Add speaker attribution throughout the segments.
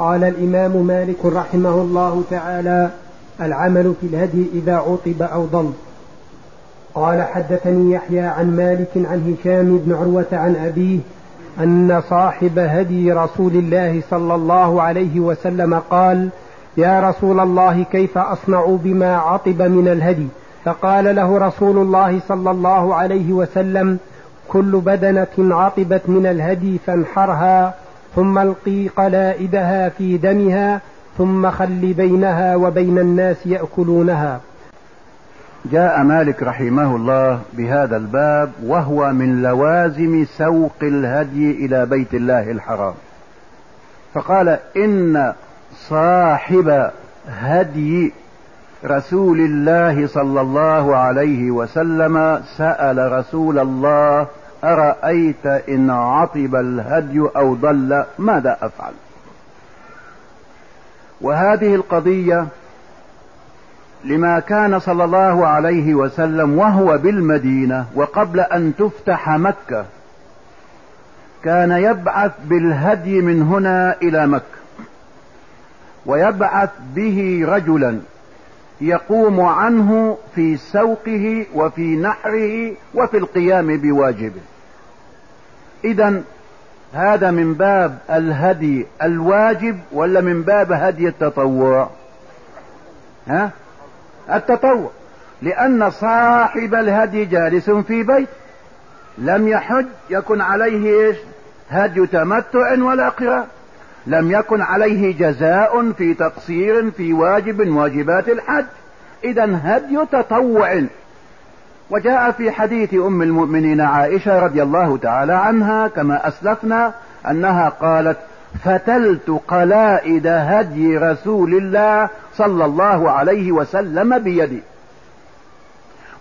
Speaker 1: قال الإمام مالك رحمه الله تعالى العمل في الهدي إذا عطب أو ضل قال حدثني يحيى عن مالك عن هشام بن عروة عن أبيه أن صاحب هدي رسول الله صلى الله عليه وسلم قال يا رسول الله كيف أصنع بما عطب من الهدي؟ فقال له رسول الله صلى الله عليه وسلم كل بدنة عطبت من الهدي فانحرها ثم القي قلائدها في دمها ثم خل بينها وبين الناس يأكلونها.
Speaker 2: جاء مالك رحمه الله بهذا الباب وهو من لوازم سوق الهدي إلى بيت الله الحرام. فقال إن صاحب هدي رسول الله صلى الله عليه وسلم سأل رسول الله أرأيت إن عطب الهدي أو ضل ماذا أفعل؟ وهذه القضية لما كان صلى الله عليه وسلم وهو بالمدينة وقبل أن تفتح مكة كان يبعث بالهدي من هنا إلى مكة ويبعث به رجلا يقوم عنه في سوقه وفي نحره وفي القيام بواجبه. اذا هذا من باب الهدي الواجب ولا من باب هدي التطوع؟ ها؟ التطوع. لأن صاحب الهدي جالس في بيت. لم يحج يكن عليه إيش؟ هدي تمتع ولا قراء لم يكن عليه جزاء في تقصير في واجب من واجبات الحج. إذا هدي تطوع. وجاء في حديث أم المؤمنين عائشة رضي الله تعالى عنها كما أسلفنا أنها قالت فتلت قلائد هدي رسول الله صلى الله عليه وسلم بيدي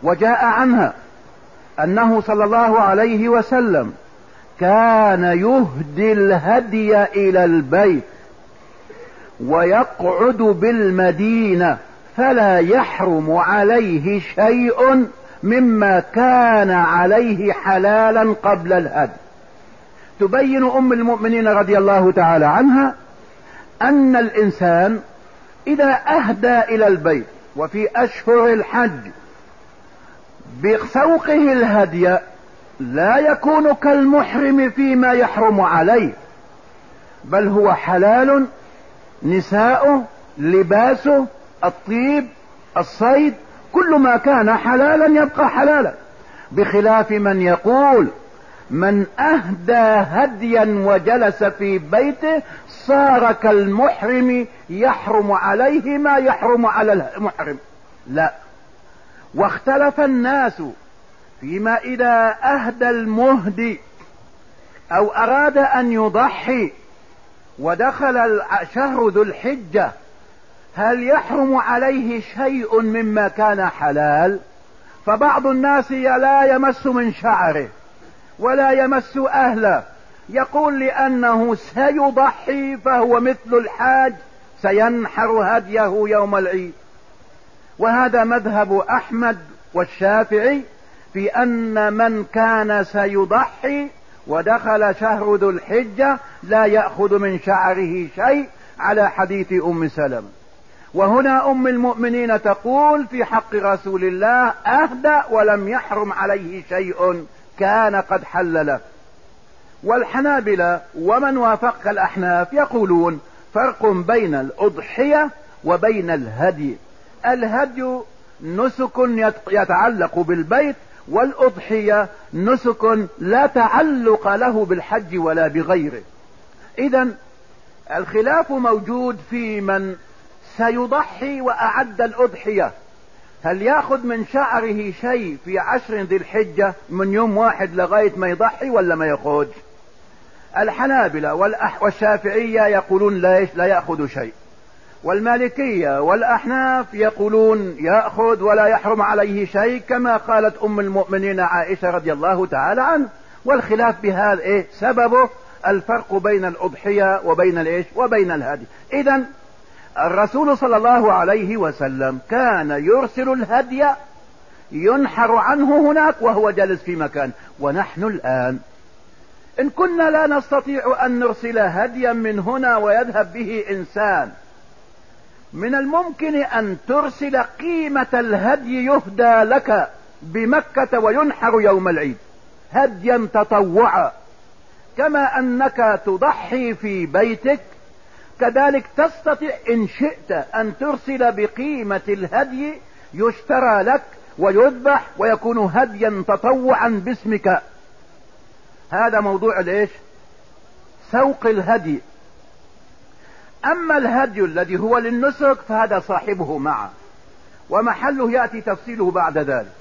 Speaker 2: وجاء عنها أنه صلى الله عليه وسلم كان يهدي الهدي إلى البيت ويقعد بالمدينة فلا يحرم عليه شيء مما كان عليه حلالا قبل الهدي. تبين أم المؤمنين رضي الله تعالى عنها أن الإنسان إذا أهدى إلى البيت وفي أشهر الحج بسوقه الهدي لا يكون كالمحرم فيما يحرم عليه بل هو حلال نساؤه لباسه الطيب الصيد كل ما كان حلالا يبقى حلالا بخلاف من يقول من أهدى هديا وجلس في بيته صار كالمحرم يحرم عليه ما يحرم على المحرم. لا. واختلف الناس فيما إذا أهدى المهدي أو أراد أن يضحي ودخل شهر ذو الحجة هل يحرم عليه شيء مما كان حلال؟ فبعض الناس لا يمس من شعره ولا يمس أهله. يقول لأنه سيضحي فهو مثل الحاج سينحر هديه يوم العيد. وهذا مذهب أحمد والشافعي. في أن من كان سيضحي ودخل شهر ذو الحجة لا يأخذ من شعره شيء على حديث أم سلم. وهنا أم المؤمنين تقول في حق رسول الله اهدى ولم يحرم عليه شيء كان قد حل له. والحنابلة ومن وافق الأحناف يقولون فرق بين الأضحية وبين الهدي. الهدي نسك يتعلق بالبيت والأضحية نسك لا تعلق له بالحج ولا بغيره. اذا الخلاف موجود في من سيضحي وأعد الأضحية. هل يأخذ من شعره شيء في عشر ذي الحجة من يوم واحد لغاية ما يضحي ولا ما ياخذ الحنابلة والشافعية يقولون لا يأخذ شيء. والمالكية والأحناف يقولون يأخذ ولا يحرم عليه شيء كما قالت أم المؤمنين عائشة رضي الله تعالى عنه. والخلاف بهذا إيه؟ سببه الفرق بين الأضحية وبين الإيش؟ وبين الهدي. إذا الرسول صلى الله عليه وسلم كان يرسل الهدي ينحر عنه هناك وهو جالس في مكان. ونحن الآن إن كنا لا نستطيع أن نرسل هديا من هنا ويذهب به إنسان من الممكن أن ترسل قيمة الهدي يهدى لك بمكة وينحر يوم العيد. هديا تطوعا. كما أنك تضحي في بيتك كذلك تستطيع إن شئت أن ترسل بقيمة الهدي يشترى لك ويذبح ويكون هديا تطوعا باسمك. هذا موضوع الإيش؟ سوق الهدي. أما الهدي الذي هو للنسك فهذا صاحبه معه ومحله يأتي تفصيله بعد ذلك.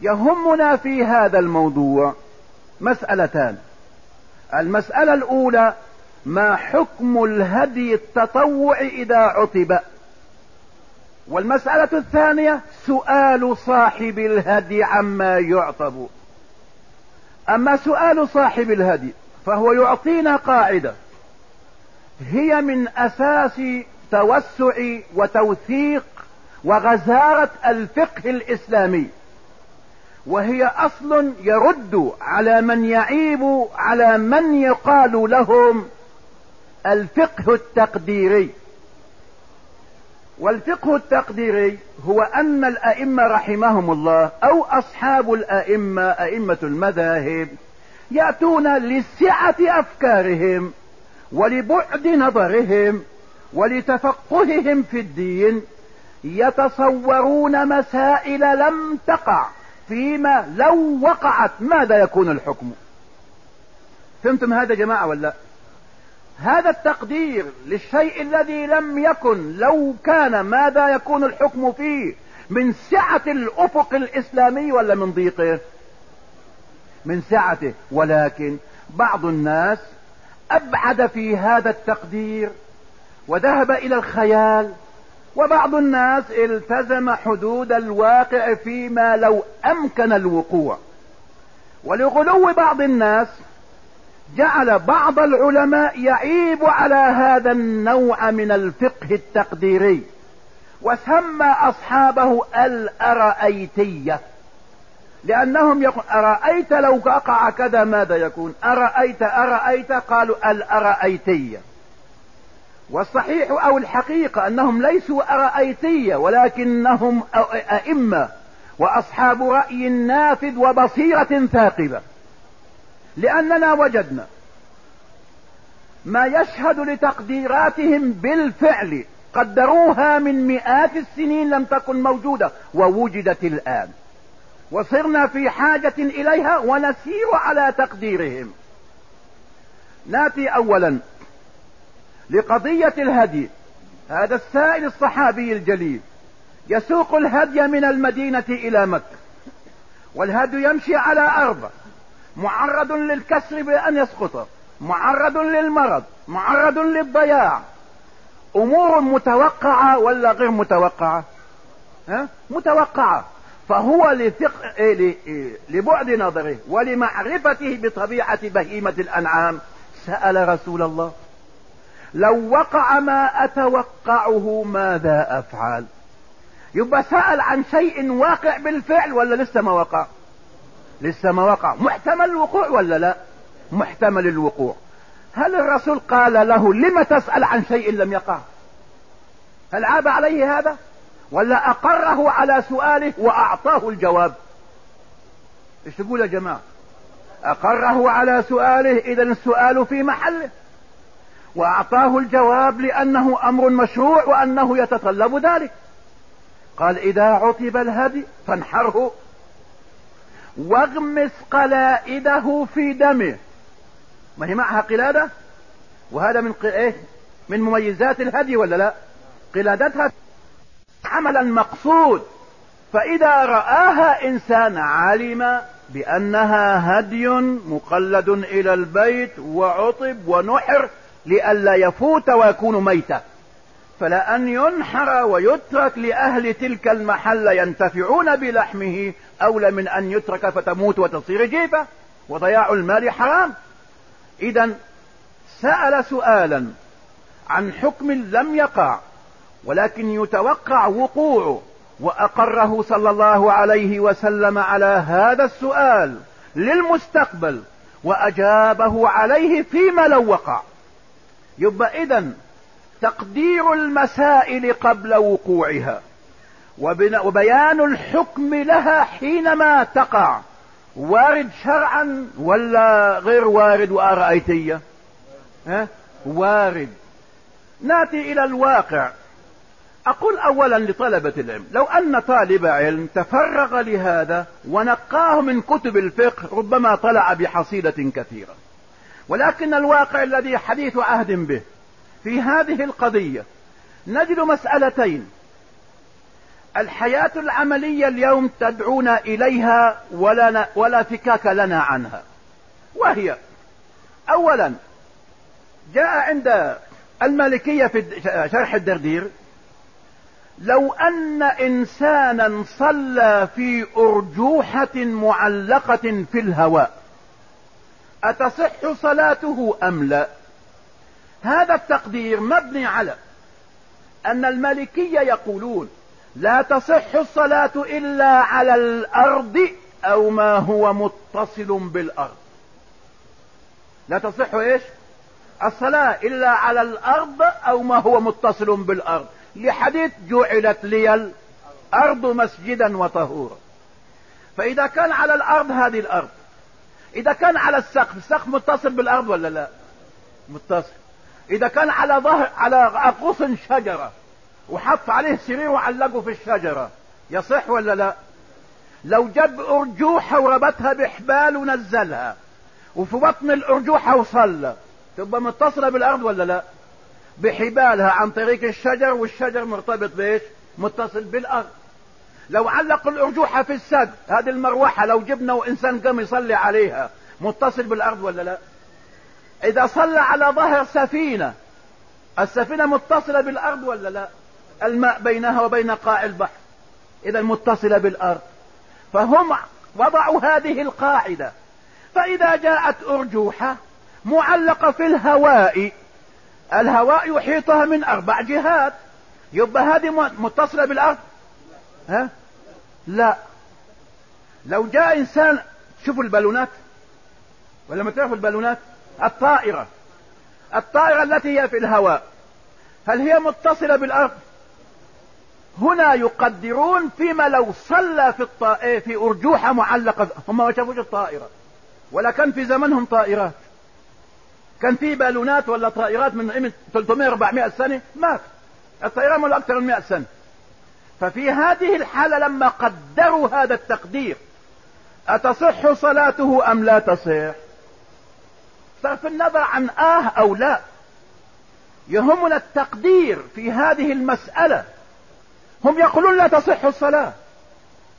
Speaker 2: يهمنا في هذا الموضوع مسألتان. المسألة الأولى ما حكم الهدي التطوع إذا عطب والمسألة الثانية سؤال صاحب الهدي عما يعطب أما سؤال صاحب الهدي فهو يعطينا قاعدة. هي من أساس توسع وتوثيق وغزارة الفقه الإسلامي. وهي أصل يرد على من يعيب على من يقال لهم الفقه التقديري. والفقه التقديري هو أن الأئمة رحمهم الله أو أصحاب الأئمة أئمة المذاهب يأتون لسعة أفكارهم ولبعد نظرهم ولتفقههم في الدين يتصورون مسائل لم تقع فيما لو وقعت ماذا يكون الحكم؟ فهمتم هذا جماعة ولا هذا التقدير للشيء الذي لم يكن لو كان ماذا يكون الحكم فيه من سعة الأفق الإسلامي ولا من ضيقه؟ من سعته ولكن بعض الناس أبعد في هذا التقدير وذهب إلى الخيال وبعض الناس التزم حدود الواقع فيما لو أمكن الوقوع. ولغلو بعض الناس جعل بعض العلماء يعيب على هذا النوع من الفقه التقديري وسمى أصحابه الأرأيتية. لأنهم يقول أرأيت لو وقع كذا ماذا يكون؟ أرأيت أرأيت؟ قالوا الارأيتية والصحيح أو الحقيقة أنهم ليسوا ارأيتية ولكنهم أئمة وأصحاب رأي نافذ وبصيرة ثاقبة. لأننا وجدنا ما يشهد لتقديراتهم بالفعل قدروها من مئات السنين لم تكن موجودة ووجدت الآن. وصرنا في حاجة إليها ونسير على تقديرهم. ناتي اولا لقضية الهدي. هذا السائل الصحابي الجليل. يسوق الهدي من المدينة إلى مكة. والهدي يمشي على أرض. معرض للكسر بأن يسقط. معرض للمرض. معرض للضياع. أمور متوقعة ولا غير متوقعة؟ ها؟ متوقعة. فهو لثق... إيه إيه لبعد نظره ولمعرفته بطبيعة بهيمة الأنعام سأل رسول الله لو وقع ما أتوقعه ماذا أفعل؟ يبقى سأل عن شيء واقع بالفعل ولا لسه ما وقع؟ لسه ما وقع. محتمل الوقوع ولا لا؟ محتمل الوقوع. هل الرسول قال له لم تسأل عن شيء لم يقع؟ هل عاب عليه هذا؟ ولا أقره على سؤاله وأعطاه الجواب. إيش تقول يا جماعة؟ أقره على سؤاله إذا السؤال في محله. وأعطاه الجواب لأنه أمر مشروع وأنه يتطلب ذلك. قال إذا عطب الهدي فانحره. واغمس قلائده في دمه. ما هي معها قلادة؟ وهذا من إيه؟ من مميزات الهدي ولا لا؟ قلادتها عملا مقصود. فإذا رآها إنسان علم بأنها هدي مقلد إلى البيت وعطب ونحر لئلا يفوت ويكون ميتا. فلا ان ينحر ويترك لأهل تلك المحلة ينتفعون بلحمه أولى من أن يترك فتموت وتصير جيفة. وضياع المال حرام. اذا سأل سؤالا عن حكم لم يقع. ولكن يتوقع وقوعه وأقره صلى الله عليه وسلم على هذا السؤال للمستقبل وأجابه عليه فيما لو وقع. يبقى اذا تقدير المسائل قبل وقوعها وبيان الحكم لها حينما تقع. وارد شرعا ولا غير وارد وأرأيتية؟ ها؟ وارد. نأتي إلى الواقع. أقول اولا لطلبة العلم لو أن طالب علم تفرغ لهذا ونقاه من كتب الفقه ربما طلع بحصيلة كثيرة. ولكن الواقع الذي حديث عهد به في هذه القضية نجد مسألتين. الحياة العملية اليوم تدعونا إليها ولا, ولا فكاك لنا عنها. وهي أولا جاء عند المالكية في شرح الدردير لو أن إنسانا صلى في أرجوحة معلقة في الهواء أتصح صلاته أم لا؟ هذا التقدير مبني على أن المالكية يقولون لا تصح الصلاة إلا على الأرض أو ما هو متصل بالأرض. لا تصح إيش؟ الصلاة إلا على الأرض أو ما هو متصل بالأرض. لحديث جعلت لي الأرض مسجدا وطهورا. فإذا كان على الأرض هذه الأرض. إذا كان على السقف السقف متصل بالأرض ولا لا؟ متصل. إذا كان على ظهر على غصن شجرة وحط عليه سرير وعلقه في الشجرة يصح ولا لا؟ لو جاب أرجوحة وربطها بحبال ونزلها وفي بطن الأرجوحة وصلى تبقى متصلة بالأرض ولا لا؟ بحبالها عن طريق الشجر والشجر مرتبط بإيش؟ متصل بالأرض. لو علق الأرجوحة في السد هذه المروحة لو جبنا وإنسان قام يصلي عليها متصل بالأرض ولا لا؟ إذا صلى على ظهر سفينة السفينة متصلة بالأرض ولا لا؟ الماء بينها وبين قاع البحر إذا متصلة بالأرض. فهم وضعوا هذه القاعدة. فإذا جاءت أرجوحة معلقة في الهواء الهواء يحيطها من أربع جهات. يبقى هذه متصلة بالأرض؟ ها؟ لا. لو جاء إنسان شوفوا البالونات. ولا ما تعرفوا البالونات؟ الطائرة. الطائرة التي هي في الهواء. هل هي متصلة بالأرض؟ هنا يقدرون فيما لو صلى في الطائرة إيه، في أرجوحة معلقة. هم ما شافوش الطائرة. ولا كان في زمنهم طائرات. كان في بالونات ولا طائرات من 300 400 سنة؟ ما في الطائرات من أكثر من 100 سنة. ففي هذه الحالة لما قدروا هذا التقدير أتصح صلاته أم لا تصح؟ صرف النظر عن آه أو لا. يهمنا التقدير في هذه المسألة. هم يقولون لا تصح الصلاة.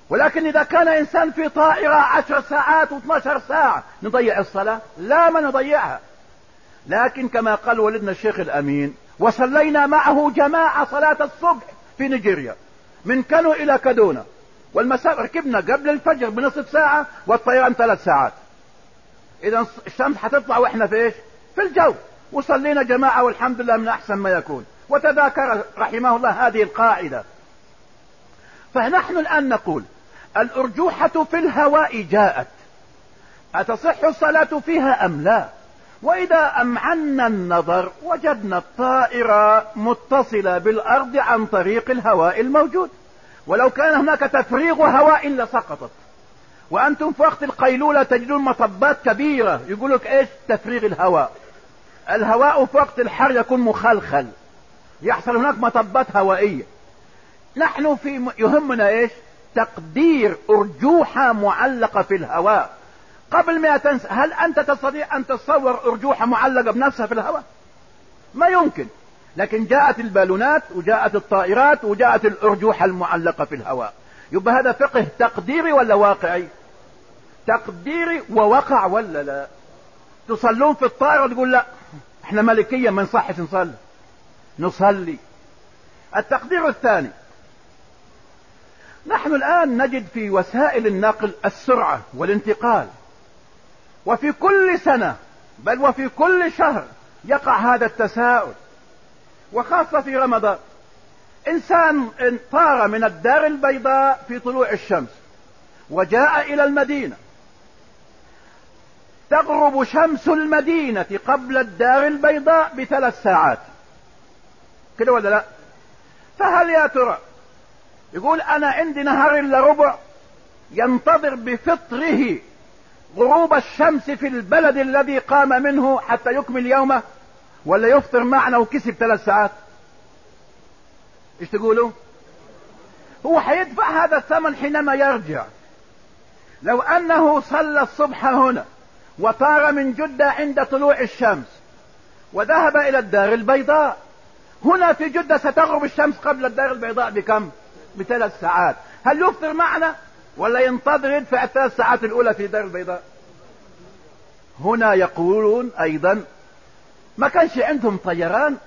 Speaker 2: ولكن إذا كان إنسان في طائرة عشر ساعات و12 ساعة نضيع الصلاة؟ لا ما نضيعها. لكن كما قال ولدنا الشيخ الأمين وصلينا معه جماعة صلاة الصبح في نيجيريا. من كانو إلى كادونا. والمساء ركبنا قبل الفجر بنصف ساعة والطيران ثلاث ساعات. إذا الشمس حتطلع وإحنا في إيش؟ في الجو. وصلينا جماعة والحمد لله من أحسن ما يكون. وتذاكر رحمه الله هذه القاعدة. فنحن الآن نقول الأرجوحة في الهواء جاءت. أتصح الصلاة فيها أم لا؟ وإذا أمعنا النظر وجدنا الطائرة متصلة بالأرض عن طريق الهواء الموجود. ولو كان هناك تفريغ هواء لسقطت. وأنتم في وقت القيلولة تجدون مطبات كبيرة. يقول لك إيش؟ تفريغ الهواء. الهواء في وقت الحر يكون مخلخل. يحصل هناك مطبات هوائية. نحن في يهمنا إيش؟ تقدير أرجوحة معلقة في الهواء. قبل ما تنسى هل أنت تستطيع أن تتصور أرجوحة معلقة بنفسها في الهواء؟ ما يمكن. لكن جاءت البالونات وجاءت الطائرات وجاءت الأرجوحة المعلقة في الهواء. يبقى هذا فقه تقديري ولا واقعي؟ تقديري ووقع ولا لا؟ تصلون في الطائرة تقول لا إحنا ملكية ما نصحش نصلي. نصلي. التقدير الثاني. نحن الآن نجد في وسائل النقل السرعة والانتقال. وفي كل سنة بل وفي كل شهر يقع هذا التساؤل. وخاصة في رمضان. إنسان طار من الدار البيضاء في طلوع الشمس وجاء إلى المدينة. تغرب شمس المدينة قبل الدار البيضاء بثلاث ساعات. كده ولا لا؟ فهل يا ترى يقول أنا عندي نهار إلا ربع ينتظر بفطره غروب الشمس في البلد الذي قام منه حتى يكمل يومه ولا يفطر معنا وكسب ثلاث ساعات. إيش تقولوا؟ هو حيدفع هذا الثمن حينما يرجع. لو أنه صلى الصبح هنا وطار من جدة عند طلوع الشمس وذهب إلى الدار البيضاء هنا في جدة ستغرب الشمس قبل الدار البيضاء بكم؟ بثلاث ساعات. هل يفطر معنا؟ ولا ينتظر يدفع الثلاث ساعات الأولى في الدار البيضاء. هنا يقولون أيضا ما كانش عندهم طيران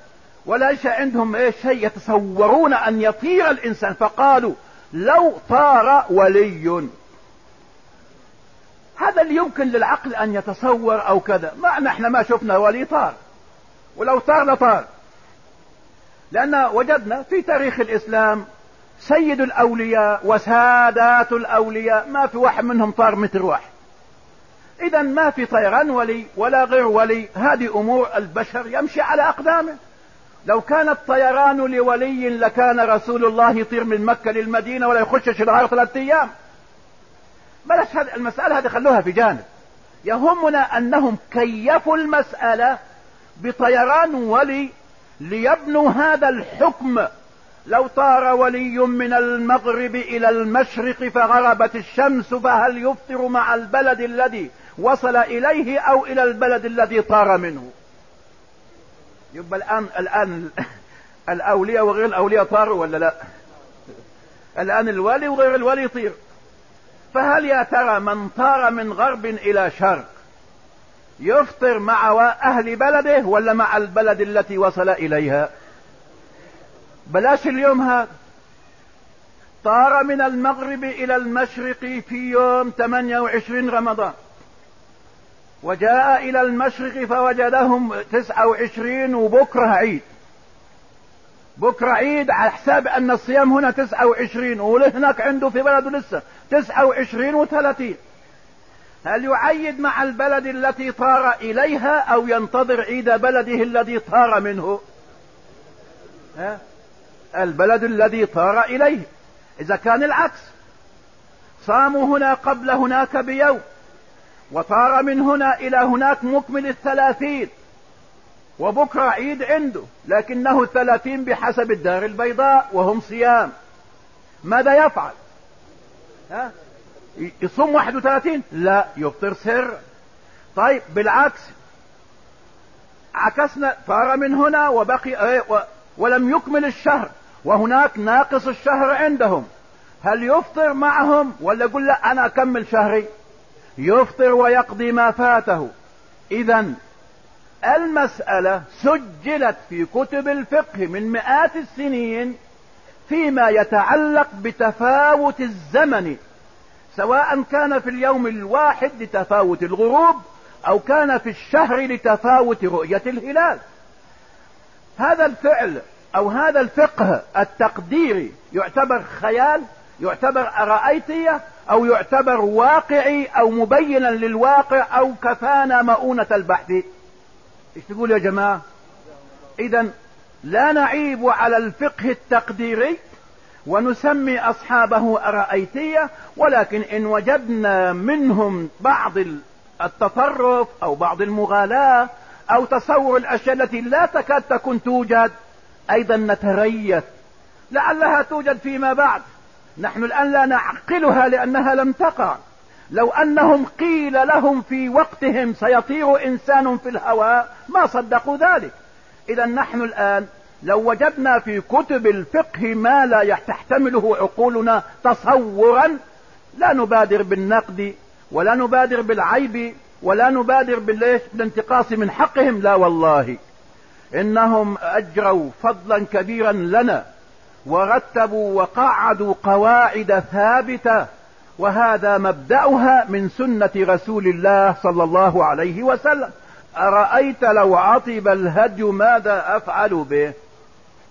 Speaker 2: ولا عندهم إيه شيء يتصورون أن يطير الإنسان. فقالوا لو طار ولي. هذا اللي يمكن للعقل أن يتصور أو كذا. ما نحن ما شفنا ولي طار. ولو طار لطار. لأن وجدنا في تاريخ الإسلام سيد الأولياء وسادات الأولياء ما في واحد منهم طار متر واحد. اذا ما في طيران ولي ولا غير ولي هذه أمور البشر يمشي على أقدامه. لو كان الطيران لولي لكان رسول الله يطير من مكة للمدينة ولا يخشش النهار ثلاثة أيام. بلاش هذه المسألة هذه خلوها في جانب. يهمنا أنهم كيفوا المسألة بطيران ولي ليبنوا هذا الحكم. لو طار ولي من المغرب إلى المشرق فغربت الشمس فهل يفطر مع البلد الذي وصل إليه أو إلى البلد الذي طار منه؟ يبقى الآن الآن الأولياء وغير الأولياء طاروا ولا لا؟ الآن الولي وغير الولي يطير. فهل يا ترى من طار من غرب إلى شرق يفطر مع أهل بلده ولا مع البلد التي وصل إليها؟ بلاش اليوم هذا. طار من المغرب إلى المشرق في يوم 28 رمضان. وجاء إلى المشرق فوجدهم 29 وبكرة عيد. بكرة عيد على حساب أن الصيام هنا 29 وهناك عنده في بلده لسه 29 و30 هل يعيد مع البلد التي طار إليها أو ينتظر عيد بلده الذي طار منه؟ ها؟ البلد الذي طار إليه. إذا كان العكس. صاموا هنا قبل هناك بيوم وطار من هنا إلى هناك مكمل الثلاثين وبكرة عيد عنده لكنه الثلاثين بحسب الدار البيضاء وهم صيام. ماذا يفعل؟ ها؟ يصوم واحد وثلاثين؟ لا يفطر سر. طيب بالعكس. عكسنا طار من هنا وبقي إيه ولم يكمل الشهر. وهناك ناقص الشهر عندهم. هل يفطر معهم ولا يقول لا أنا أكمل شهري؟ يفطر ويقضي ما فاته. اذا المسألة سجلت في كتب الفقه من مئات السنين فيما يتعلق بتفاوت الزمن سواء كان في اليوم الواحد لتفاوت الغروب أو كان في الشهر لتفاوت رؤية الهلال. هذا الفعل أو هذا الفقه التقديري يعتبر خيال يعتبر أرأيتية أو يعتبر واقعي أو مبينا للواقع أو كفانا مؤونة البحث. إيش تقول يا جماعة؟ إذا لا نعيب على الفقه التقديري ونسمي أصحابه أرأيتية ولكن إن وجدنا منهم بعض التطرف أو بعض المغالاة أو تصور الأشياء التي لا تكاد تكون توجد أيضا نتريث. لعلها توجد فيما بعد. نحن الآن لا نعقلها لأنها لم تقع. لو أنهم قيل لهم في وقتهم سيطير إنسان في الهواء ما صدقوا ذلك. اذا نحن الآن لو وجدنا في كتب الفقه ما لا تحتمله عقولنا تصورا لا نبادر بالنقد ولا نبادر بالعيب ولا نبادر بالانتقاص من حقهم. لا والله. إنهم أجروا فضلا كبيرا لنا ورتبوا وقعدوا قواعد ثابتة وهذا مبدأها من سنة رسول الله صلى الله عليه وسلم. أرأيت لو عطب الهدي ماذا أفعل به؟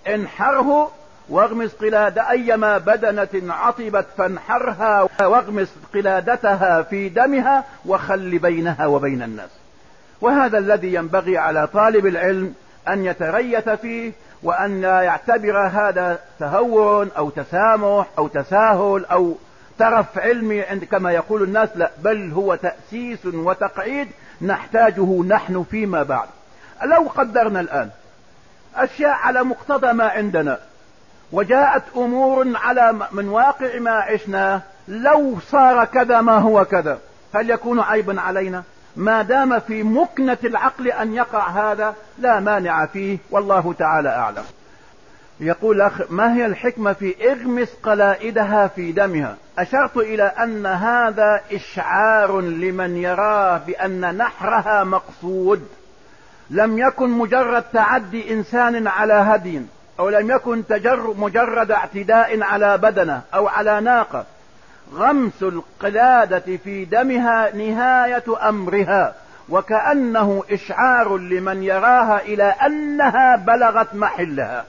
Speaker 2: انحره واغمس قلاد أيما بدنة عطبت فانحرها واغمس قلادتها في دمها وخل بينها وبين الناس. وهذا الذي ينبغي على طالب العلم أن يتريث فيه وأن لا يعتبر هذا تهور أو تسامح أو تساهل أو ترف علمي عند كما يقول الناس لا بل هو تأسيس وتقعيد نحتاجه نحن فيما بعد. لو قدرنا الآن أشياء على مقتضى ما عندنا وجاءت أمور على من واقع ما عشنا لو صار كذا ما هو كذا هل يكون عيبا علينا؟ ما دام في مكنة العقل أن يقع هذا لا مانع فيه والله تعالى أعلم. يقول أخ ما هي الحكمة في اغمس قلائدها في دمها؟ أشرت إلى أن هذا إشعار لمن يراه بأن نحرها مقصود. لم يكن مجرد تعدي إنسان على هدي أو لم يكن تجر مجرد اعتداء على بدنه أو على ناقة. غمس القلادة في دمها نهاية أمرها وكأنه إشعار لمن يراها إلى أنها بلغت محلها.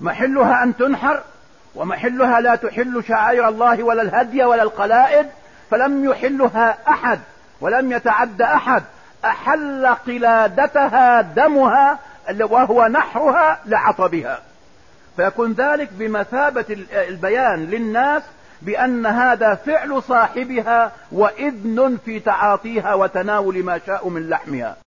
Speaker 2: محلها أن تنحر ومحلها لا تحل شعائر الله ولا الهدي ولا القلائد فلم يحلها أحد ولم يتعد أحد. أحل قلادتها دمها وهو نحرها لعطبها. فيكون ذلك بمثابة البيان للناس بأن هذا فعل صاحبها وإذن في تعاطيها وتناول ما شاء من لحمها.